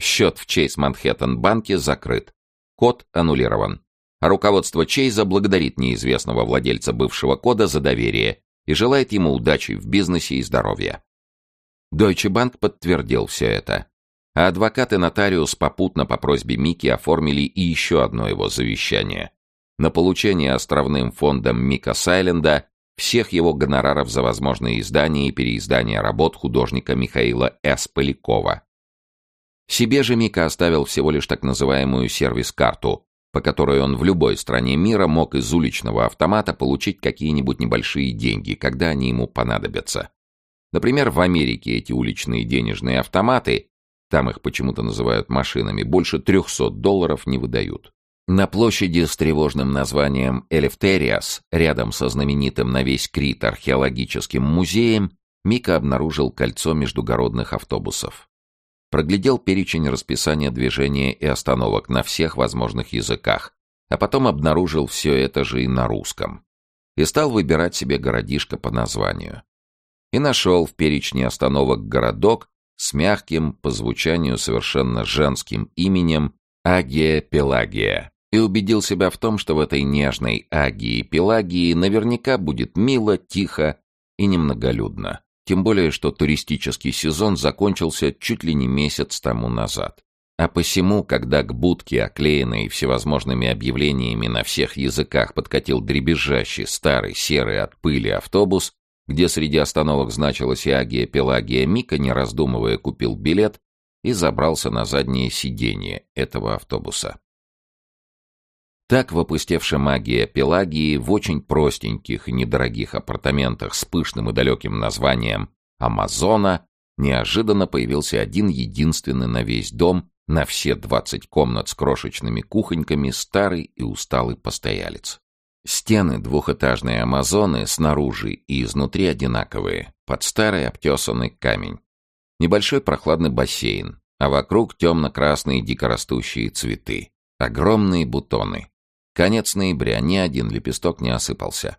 Счет в Чейз Манхэттен банке закрыт. Код аннулирован. Руководство Чейза благодарит неизвестного владельца бывшего кода за доверие и желает ему удачи в бизнесе и здоровья. Deutsche Bank подтвердил все это. А адвокат и нотариус попутно по просьбе Мики оформили и еще одно его завещание. На получение островным фондом Мика Сайленда всех его гонораров за возможные издания и переиздания работ художника Михаила С. Полякова. Себе же Мика оставил всего лишь так называемую сервис-карту, по которой он в любой стране мира мог из уличного автомата получить какие-нибудь небольшие деньги, когда они ему понадобятся. Например, в Америке эти уличные денежные автоматы там их почему-то называют машинами, больше 300 долларов не выдают. На площади с тревожным названием Элефтериас, рядом со знаменитым на весь Крит археологическим музеем, Мика обнаружил кольцо междугородных автобусов. Проглядел перечень расписания движения и остановок на всех возможных языках, а потом обнаружил все это же и на русском. И стал выбирать себе городишко по названию. И нашел в перечне остановок городок, с мягким, по звучанию совершенно женским именем Агия Пелагия, и убедил себя в том, что в этой нежной Агии Пелагии наверняка будет мило, тихо и немноголюдно. Тем более, что туристический сезон закончился чуть ли не месяц тому назад. А посему, когда к будке, оклеенной всевозможными объявлениями на всех языках, подкатил дребезжащий старый серый от пыли автобус, где среди остановок значилась и Агия Пелагия Мика, не раздумывая, купил билет и забрался на заднее сиденье этого автобуса. Так в опустевшем Агия Пелагии в очень простеньких и недорогих апартаментах с пышным и далеким названием «Амазона» неожиданно появился один единственный на весь дом, на все двадцать комнат с крошечными кухоньками, старый и усталый постоялец. Стены двухэтажной Амазоны снаружи и изнутри одинаковые, под старый обтесанный камень. Небольшой прохладный бассейн, а вокруг темно-красные дикорастущие цветы. Огромные бутоны. Конец ноября, ни один лепесток не осыпался.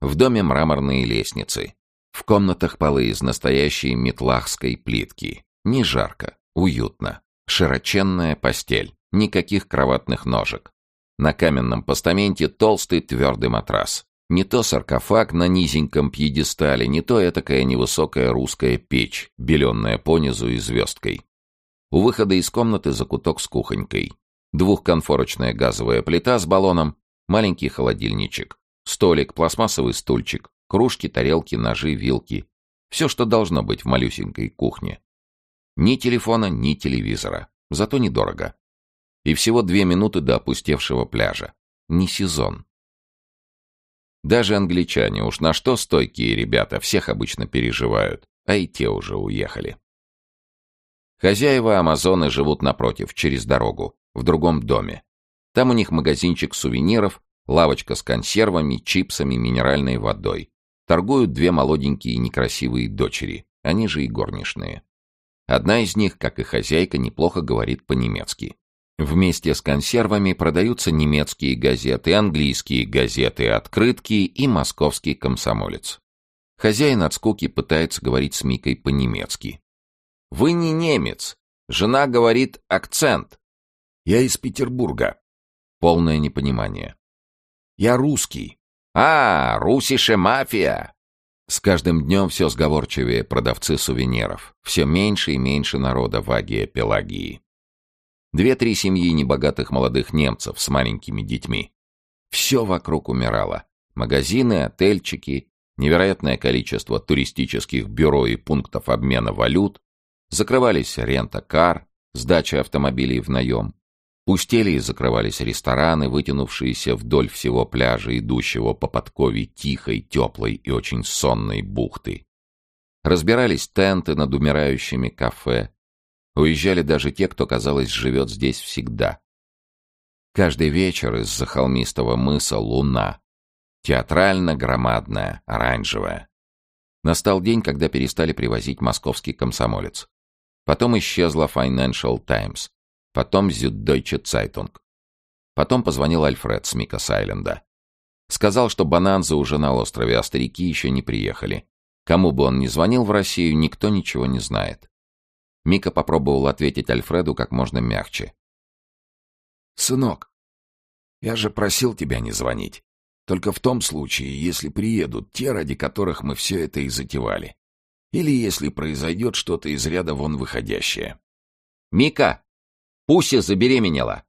В доме мраморные лестницы. В комнатах полы из настоящей метлахской плитки. Не жарко, уютно. Широченная постель. Никаких кроватных ножек. На каменном постаменте толстый твердый матрас. Не то саркофаг на низеньком пьедестале, не то этакая невысокая русская печь, беленная понизу и звездкой. У выхода из комнаты закуток с кухонькой. Двухконфорочная газовая плита с баллоном, маленький холодильничек, столик, пластмассовый стульчик, кружки, тарелки, ножи, вилки. Все, что должно быть в малюсенькой кухне. Ни телефона, ни телевизора. Зато недорого. И всего две минуты до опустевшего пляжа. Не сезон. Даже англичане, уж на что стойкие ребята, всех обычно переживают, а и те уже уехали. Хозяева Амазоны живут напротив, через дорогу, в другом доме. Там у них магазинчик сувениров, лавочка с консервами, чипсами, минеральной водой. Торгуют две молоденькие некрасивые дочери, они же и горничные. Одна из них, как и хозяйка, неплохо говорит по-немецки. Вместе с консервами продаются немецкие газеты, английские газеты, открытки и московский комсомолец. Хозяин от скуки пытается говорить с Микой по-немецки. «Вы не немец. Жена говорит акцент. Я из Петербурга». Полное непонимание. «Я русский». «А, русише мафия!» С каждым днем все сговорчивее продавцы сувениров. Все меньше и меньше народа в Агии Пелагии. Две-три семьи небогатых молодых немцев с маленькими детьми. Все вокруг умирало. Магазины, отельчики, невероятное количество туристических бюро и пунктов обмена валют, закрывались рента-кар, сдача автомобилей в наем, пустели и закрывались рестораны, вытянувшиеся вдоль всего пляжа, идущего по подкове тихой, теплой и очень сонной бухты. Разбирались тенты над умирающими кафе, Уезжали даже те, кто, казалось, живет здесь всегда. Каждый вечер из-за холмистого мыса луна. Театрально-громадная, оранжевая. Настал день, когда перестали привозить московский комсомолец. Потом исчезла Financial Times. Потом Süddeutsche Zeitung. Потом позвонил Альфред с Мика Сайленда. Сказал, что Бананза уже на острове, а старики еще не приехали. Кому бы он ни звонил в Россию, никто ничего не знает. Мика попробовал ответить Альфреду как можно мягче. «Сынок, я же просил тебя не звонить. Только в том случае, если приедут те, ради которых мы все это и затевали. Или если произойдет что-то из ряда вон выходящее». «Мика! Пуся забеременела!»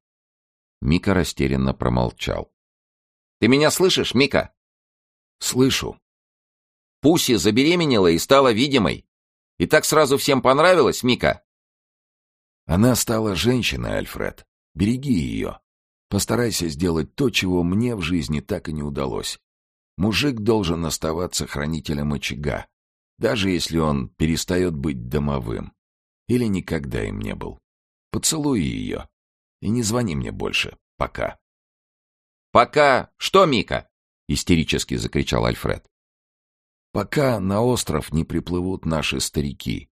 Мика растерянно промолчал. «Ты меня слышишь, Мика?» «Слышу». «Пуси забеременела и стала видимой. И так сразу всем понравилось, Мика?» «Она стала женщиной, Альфред. Береги ее. Постарайся сделать то, чего мне в жизни так и не удалось. Мужик должен оставаться хранителем очага, даже если он перестает быть домовым. Или никогда им не был. Поцелуй ее. И не звони мне больше. Пока. «Пока... Что, Мика?» — истерически закричал Альфред. «Пока на остров не приплывут наши старики».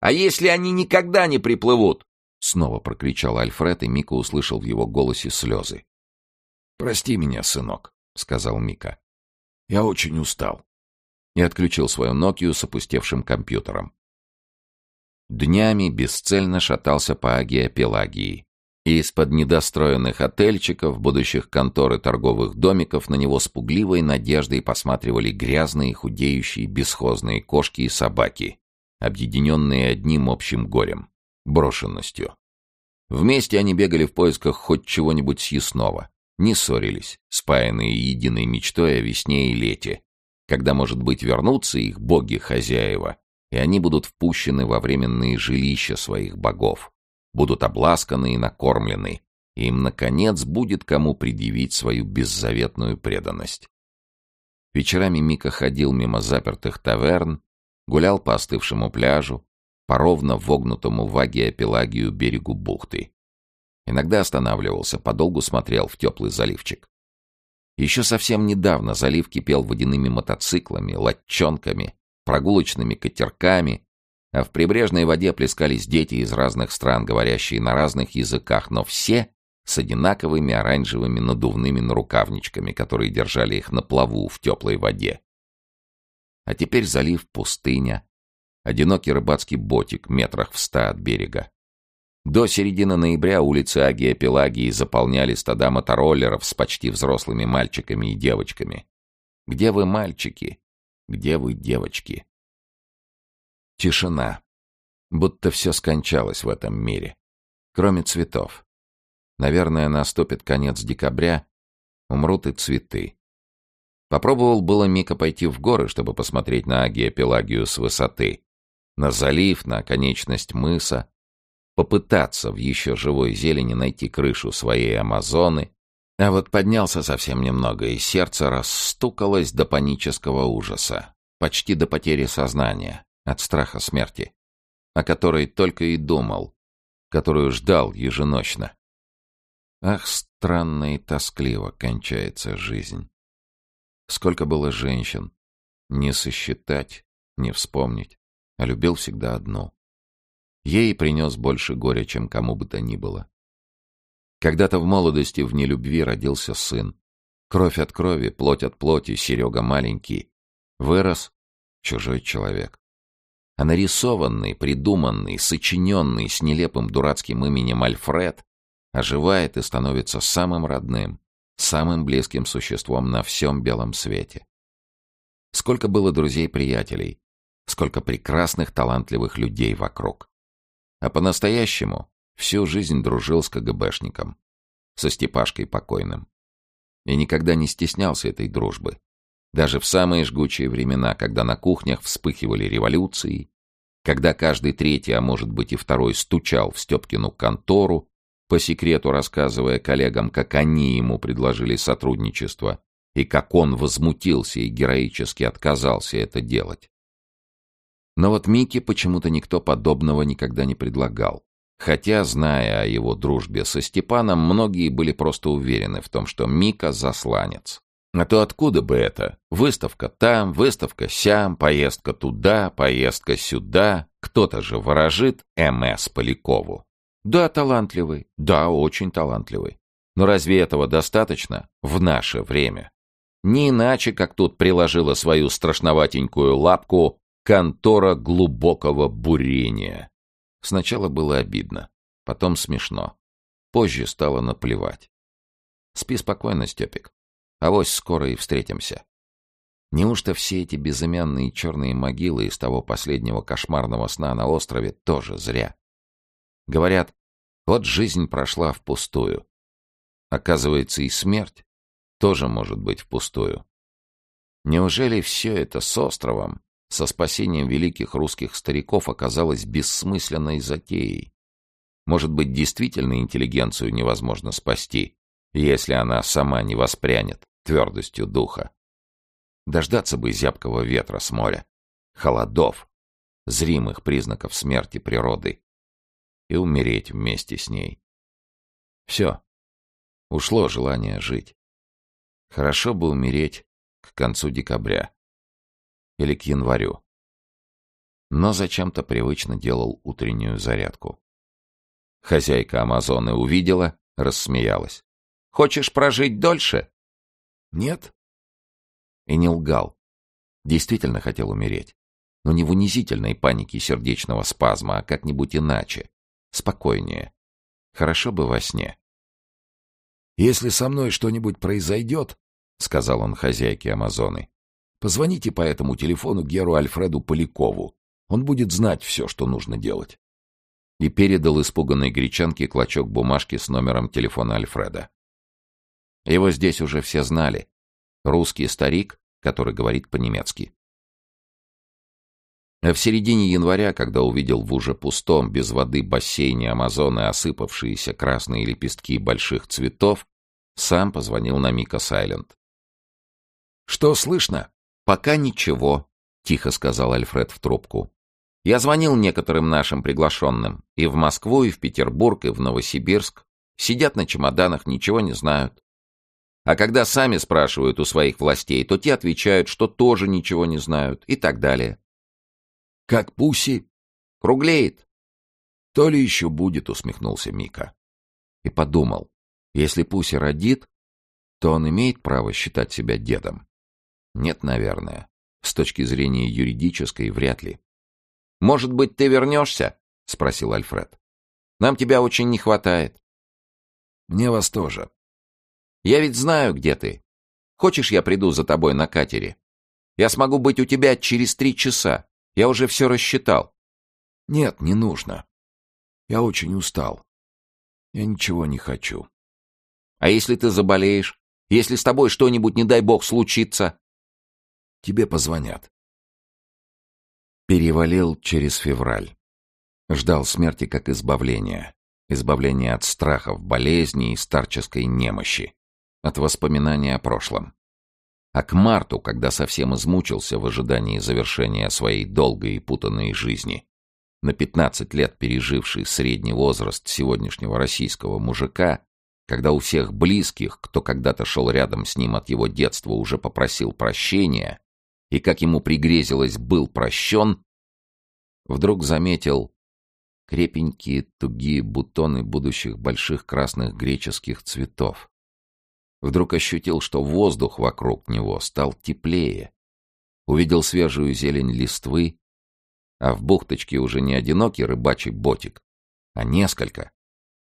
«А если они никогда не приплывут?» Снова прокричал Альфред, и Мика услышал в его голосе слезы. «Прости меня, сынок», — сказал Мика. «Я очень устал». И отключил свою Нокию с опустевшим компьютером. Днями бесцельно шатался по Агиопелагии. И из-под недостроенных отельчиков, будущих контор и торговых домиков на него с пугливой надеждой посматривали грязные, худеющие, бесхозные кошки и собаки, объединенные одним общим горем брошенностью. Вместе они бегали в поисках хоть чего-нибудь съестного. Не ссорились, спаянные единой мечтой о весне и лете, когда, может быть, вернутся их боги-хозяева, и они будут впущены во временные жилища своих богов, будут обласканы и накормлены, и им, наконец, будет кому предъявить свою беззаветную преданность. Вечерами Мика ходил мимо запертых таверн, гулял по остывшему пляжу, по ровно вогнутому в Агия-Пелагию берегу бухты. Иногда останавливался, подолгу смотрел в теплый заливчик. Еще совсем недавно залив кипел водяными мотоциклами, латчонками, прогулочными катерками, а в прибрежной воде плескались дети из разных стран, говорящие на разных языках, но все с одинаковыми оранжевыми надувными нарукавничками, которые держали их на плаву в теплой воде. А теперь залив пустыня, Одинокий рыбацкий ботик метрах в ста от берега. До середины ноября улицы Агия Пелагии заполняли стада мотороллеров с почти взрослыми мальчиками и девочками. Где вы, мальчики? Где вы, девочки? Тишина. Будто все скончалось в этом мире. Кроме цветов. Наверное, наступит конец декабря, умрут и цветы. Попробовал было Мика пойти в горы, чтобы посмотреть на Агия Пелагию с высоты на залив, на конечность мыса, попытаться в еще живой зелени найти крышу своей Амазоны, а вот поднялся совсем немного, и сердце расстукалось до панического ужаса, почти до потери сознания, от страха смерти, о которой только и думал, которую ждал еженочно. Ах, странно и тоскливо кончается жизнь. Сколько было женщин, не сосчитать, не вспомнить а любил всегда одну. Ей принес больше горя, чем кому бы то ни было. Когда-то в молодости в нелюбви родился сын. Кровь от крови, плоть от плоти, Серега маленький. Вырос чужой человек. А нарисованный, придуманный, сочиненный с нелепым дурацким именем Альфред оживает и становится самым родным, самым близким существом на всем белом свете. Сколько было друзей-приятелей, сколько прекрасных, талантливых людей вокруг. А по-настоящему всю жизнь дружил с КГБшником, со Степашкой покойным. И никогда не стеснялся этой дружбы. Даже в самые жгучие времена, когда на кухнях вспыхивали революции, когда каждый третий, а может быть и второй, стучал в Степкину контору, по секрету рассказывая коллегам, как они ему предложили сотрудничество, и как он возмутился и героически отказался это делать. Но вот Мике почему-то никто подобного никогда не предлагал. Хотя, зная о его дружбе со Степаном, многие были просто уверены в том, что Мика засланец. А то откуда бы это? Выставка там, выставка сям, поездка туда, поездка сюда. Кто-то же ворожит М.С. Полякову. Да, талантливый, да, очень талантливый. Но разве этого достаточно в наше время? Не иначе, как тут приложила свою страшноватенькую лапку контора глубокого бурения. Сначала было обидно, потом смешно. Позже стало наплевать. Спи спокойно, Степик. Авось скоро и встретимся. Неужто все эти безымянные черные могилы из того последнего кошмарного сна на острове тоже зря? Говорят, вот жизнь прошла впустую. Оказывается, и смерть тоже может быть впустую. Неужели все это с островом, со спасением великих русских стариков оказалось бессмысленной затеей? Может быть, действительно интеллигенцию невозможно спасти, если она сама не воспрянет твердостью духа? Дождаться бы зябкого ветра с моря, холодов, зримых признаков смерти природы и умереть вместе с ней. Все. Ушло желание жить. Хорошо бы умереть к концу декабря. Или к январю. Но зачем-то привычно делал утреннюю зарядку. Хозяйка Амазоны увидела, рассмеялась. «Хочешь прожить дольше?» «Нет». И не лгал. Действительно хотел умереть. Но не в унизительной панике сердечного спазма, а как-нибудь иначе. Спокойнее. Хорошо бы во сне. «Если со мной что-нибудь произойдет, — сказал он хозяйке Амазоны, — позвоните по этому телефону Геру Альфреду Полякову. Он будет знать все, что нужно делать». И передал испуганной гречанке клочок бумажки с номером телефона Альфреда. Его здесь уже все знали. Русский старик, который говорит по-немецки. А в середине января, когда увидел в уже пустом, без воды бассейне Амазоны осыпавшиеся красные лепестки больших цветов, сам позвонил на Мика Сайленд. «Что слышно?» «Пока ничего», — тихо сказал Альфред в трубку. «Я звонил некоторым нашим приглашенным. И в Москву, и в Петербург, и в Новосибирск. Сидят на чемоданах, ничего не знают. А когда сами спрашивают у своих властей, то те отвечают, что тоже ничего не знают, и так далее. Как Пуси? Круглеет. То ли еще будет, усмехнулся Мика. И подумал, если Пуси родит, то он имеет право считать себя дедом. Нет, наверное. С точки зрения юридической, вряд ли. «Может быть, ты вернешься?» — спросил Альфред. «Нам тебя очень не хватает». «Мне вас тоже». «Я ведь знаю, где ты. Хочешь, я приду за тобой на катере? Я смогу быть у тебя через три часа. Я уже все рассчитал. Нет, не нужно. Я очень устал. Я ничего не хочу. А если ты заболеешь? Если с тобой что-нибудь, не дай бог, случится? Тебе позвонят. Перевалил через февраль. Ждал смерти как избавления. Избавления от страхов, болезней и старческой немощи. От воспоминания о прошлом. А к марту, когда совсем измучился в ожидании завершения своей долгой и путанной жизни, на 15 лет переживший средний возраст сегодняшнего российского мужика, когда у всех близких, кто когда-то шел рядом с ним от его детства, уже попросил прощения, и, как ему пригрезилось, был прощен, вдруг заметил крепенькие тугие бутоны будущих больших красных греческих цветов, Вдруг ощутил, что воздух вокруг него стал теплее. Увидел свежую зелень листвы, а в бухточке уже не одинокий рыбачий ботик, а несколько.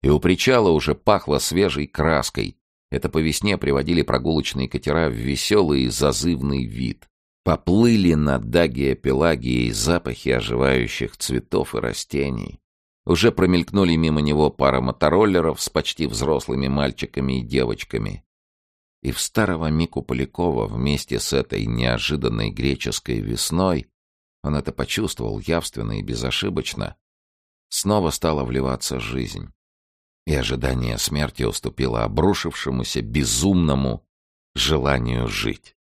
И у причала уже пахло свежей краской. Это по весне приводили прогулочные катера в веселый и зазывный вид. Поплыли над Дагия-Пелагией запахи оживающих цветов и растений. Уже промелькнули мимо него пара мотороллеров с почти взрослыми мальчиками и девочками. И в старого Мику Полякова вместе с этой неожиданной греческой весной, он это почувствовал явственно и безошибочно, снова стала вливаться жизнь. И ожидание смерти уступило обрушившемуся безумному желанию жить.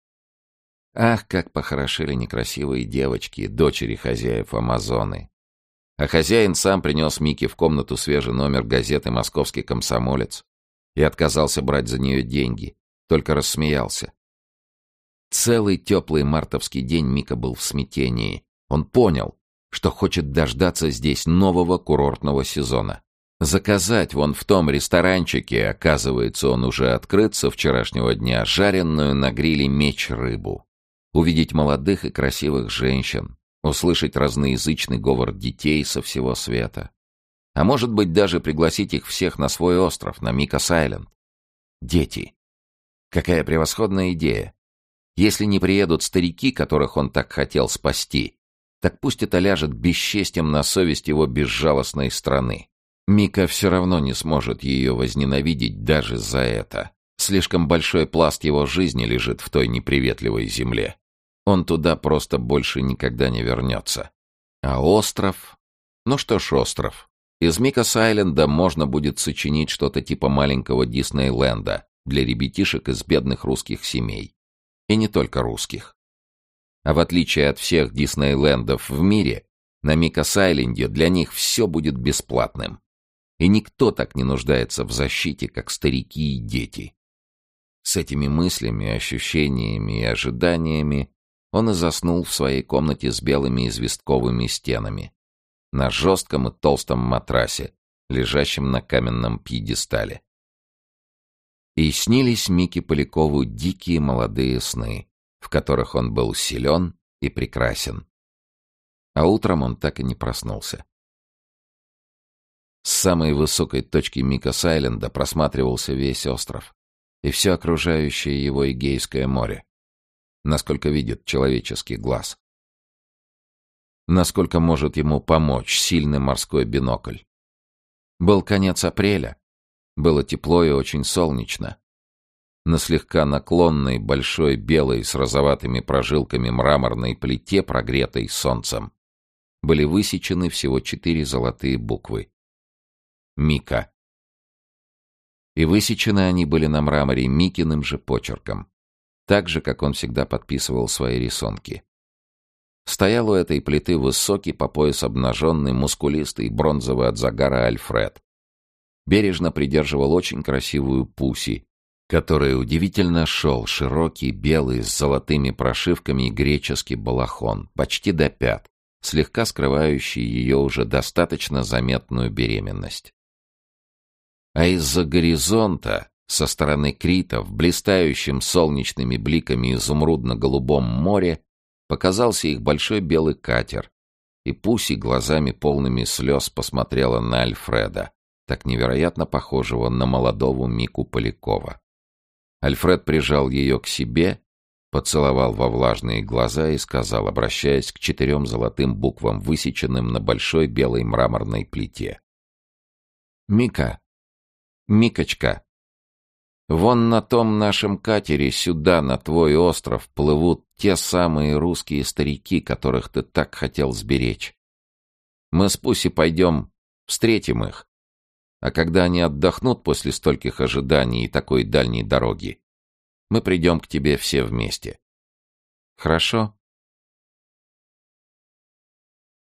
Ах, как похорошели некрасивые девочки, дочери хозяев Амазоны. А хозяин сам принес Мике в комнату свежий номер газеты «Московский комсомолец» и отказался брать за нее деньги, только рассмеялся. Целый теплый мартовский день Мика был в смятении. Он понял, что хочет дождаться здесь нового курортного сезона. Заказать вон в том ресторанчике, оказывается, он уже открыт со вчерашнего дня, жареную на гриле меч рыбу. Увидеть молодых и красивых женщин, услышать разноязычный говор детей со всего света. А может быть, даже пригласить их всех на свой остров, на Микас-Айленд. Дети. Какая превосходная идея. Если не приедут старики, которых он так хотел спасти, так пусть это ляжет бесчестием на совесть его безжалостной страны. Мика все равно не сможет ее возненавидеть даже за это. Слишком большой пласт его жизни лежит в той неприветливой земле. Он туда просто больше никогда не вернется. А остров? Ну что ж, остров. Из Микас-Айленда можно будет сочинить что-то типа маленького Диснейленда для ребятишек из бедных русских семей. И не только русских. А в отличие от всех Диснейлендов в мире, на Микас-Айленде для них все будет бесплатным. И никто так не нуждается в защите, как старики и дети. С этими мыслями, ощущениями и ожиданиями он и заснул в своей комнате с белыми известковыми стенами, на жестком и толстом матрасе, лежащем на каменном пьедестале. И снились Мике Полякову дикие молодые сны, в которых он был силен и прекрасен. А утром он так и не проснулся. С самой высокой точки Микас-Айленда просматривался весь остров и все окружающее его Эгейское море, насколько видит человеческий глаз насколько может ему помочь сильный морской бинокль. Был конец апреля. Было тепло и очень солнечно. На слегка наклонной, большой, белой, с розоватыми прожилками мраморной плите, прогретой солнцем, были высечены всего четыре золотые буквы. Мика. И высечены они были на мраморе Микиным же почерком, так же, как он всегда подписывал свои рисунки. Стоял у этой плиты высокий по пояс обнаженный, мускулистый, бронзовый от загара Альфред. Бережно придерживал очень красивую пуси, которой удивительно шел широкий, белый, с золотыми прошивками греческий балахон, почти до пят, слегка скрывающий ее уже достаточно заметную беременность. А из-за горизонта, со стороны Крита, в блистающем солнечными бликами изумрудно-голубом море, Показался их большой белый катер, и Пуси глазами полными слез посмотрела на Альфреда, так невероятно похожего на молодого Мику Полякова. Альфред прижал ее к себе, поцеловал во влажные глаза и сказал, обращаясь к четырем золотым буквам, высеченным на большой белой мраморной плите. «Мика! Микочка!» Вон на том нашем катере сюда, на твой остров, плывут те самые русские старики, которых ты так хотел сберечь. Мы с Пуси пойдем, встретим их. А когда они отдохнут после стольких ожиданий и такой дальней дороги, мы придем к тебе все вместе. Хорошо?